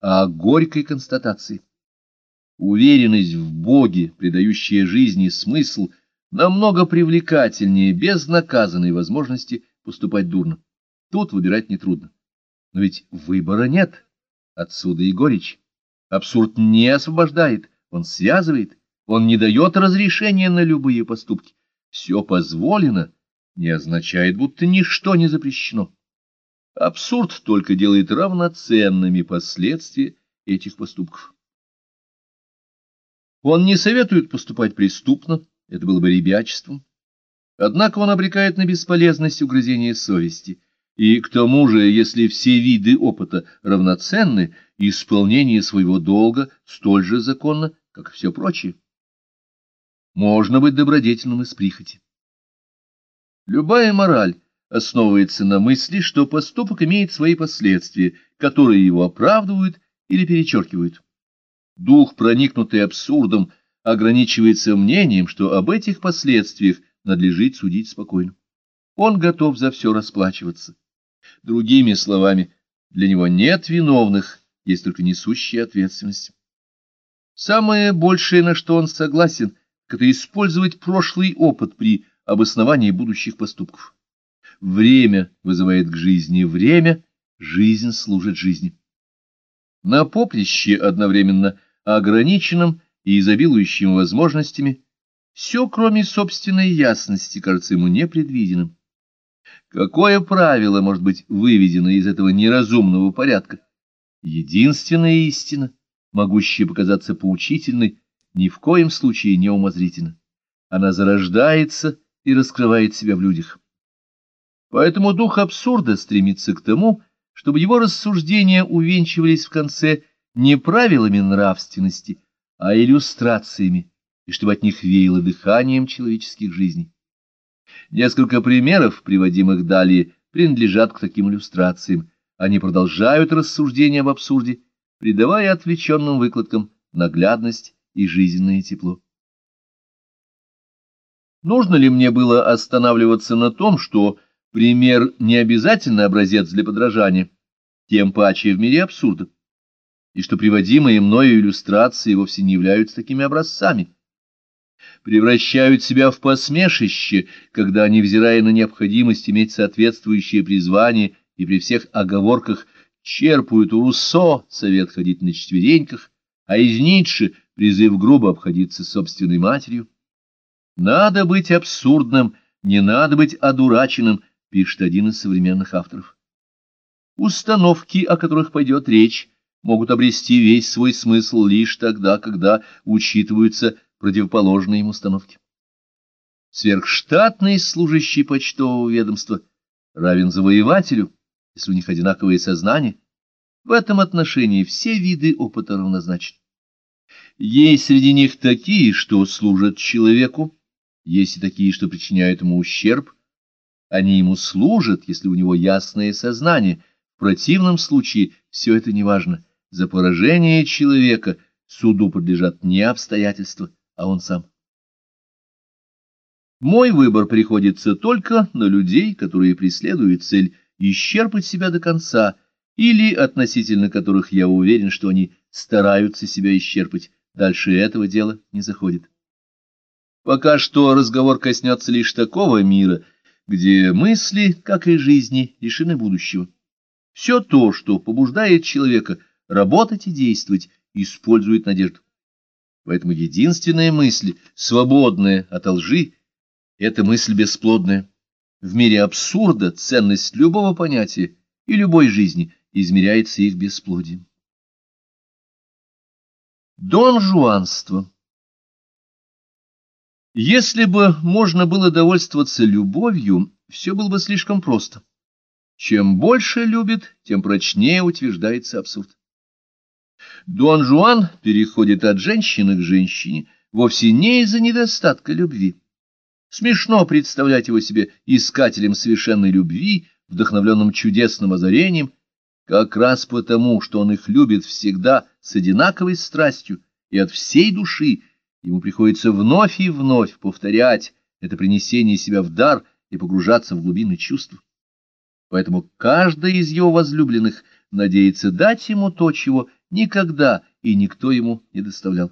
а о горькой констатации. Уверенность в Боге, придающая жизни смысл, намного привлекательнее безнаказанной возможности поступать дурно. Тут выбирать нетрудно. Но ведь выбора нет. Отсюда и горечь. Абсурд не освобождает, он связывает, он не дает разрешения на любые поступки. Все позволено, не означает, будто ничто не запрещено. Абсурд только делает равноценными последствия этих поступков. Он не советует поступать преступно, это было бы ребячеством. Однако он обрекает на бесполезность угрызения совести. И к тому же, если все виды опыта равноценны, исполнение своего долга столь же законно, как и все прочее. Можно быть добродетельным из прихоти. Любая мораль основывается на мысли, что поступок имеет свои последствия, которые его оправдывают или перечеркивают. Дух, проникнутый абсурдом, ограничивается мнением, что об этих последствиях надлежит судить спокойно. Он готов за все расплачиваться. Другими словами, для него нет виновных, есть только несущие ответственность. Самое большее, на что он согласен, это использовать прошлый опыт при обосновании будущих поступков. Время вызывает к жизни время, жизнь служит жизни. На поприще одновременно ограниченным и изобилующим возможностями, все, кроме собственной ясности, кажется ему непредвиденным. Какое правило может быть выведено из этого неразумного порядка? Единственная истина, могущая показаться поучительной, ни в коем случае не умозрительна. Она зарождается и раскрывает себя в людях. Поэтому дух абсурда стремится к тому, чтобы его рассуждения увенчивались в конце не правилами нравственности, а иллюстрациями, и чтобы от них веяло дыханием человеческих жизней. Несколько примеров, приводимых далее, принадлежат к таким иллюстрациям. Они продолжают рассуждения об абсурде, придавая отвлеченным выкладкам наглядность и жизненное тепло. Нужно ли мне было останавливаться на том, что пример не обязательно образец для подражания, тем паче в мире абсурда, и что приводимые мною иллюстрации вовсе не являются такими образцами, превращают себя в посмешище, когда, невзирая на необходимость иметь соответствующее призвание и при всех оговорках черпают у Руссо совет ходить на четвереньках, а из Ницше призыв грубо обходиться собственной матерью. Надо быть абсурдным, не надо быть одураченным, пишет один из современных авторов. Установки, о которых пойдет речь, могут обрести весь свой смысл лишь тогда, когда учитываются противоположные им установки. Сверхштатный служащий почтового ведомства равен завоевателю, если у них одинаковые сознания. В этом отношении все виды опыта равнозначны. Есть среди них такие, что служат человеку, есть и такие, что причиняют ему ущерб. Они ему служат, если у него ясное сознание. В противном случае все это неважно. За поражение человека суду подлежат не обстоятельства, а он сам. Мой выбор приходится только на людей, которые преследуют цель исчерпать себя до конца, или относительно которых я уверен, что они стараются себя исчерпать, дальше этого дела не заходит. Пока что разговор коснется лишь такого мира, где мысли, как и жизни, лишены будущего. Все то, что побуждает человека работать и действовать, использует надежду. Поэтому единственная мысль, свободная от лжи, — это мысль бесплодная. В мире абсурда ценность любого понятия и любой жизни измеряется их бесплодием. Донжуанство если бы можно было довольствоваться любовью, все было бы слишком просто. Чем больше любит, тем прочнее утверждается абсурд. Дон Жуан переходит от женщины к женщине вовсе не из-за недостатка любви. Смешно представлять его себе искателем совершенной любви, вдохновленным чудесным озарением, как раз потому, что он их любит всегда с одинаковой страстью и от всей души, Ему приходится вновь и вновь повторять это принесение себя в дар и погружаться в глубины чувств. Поэтому каждый из его возлюбленных надеется дать ему то, чего никогда и никто ему не доставлял.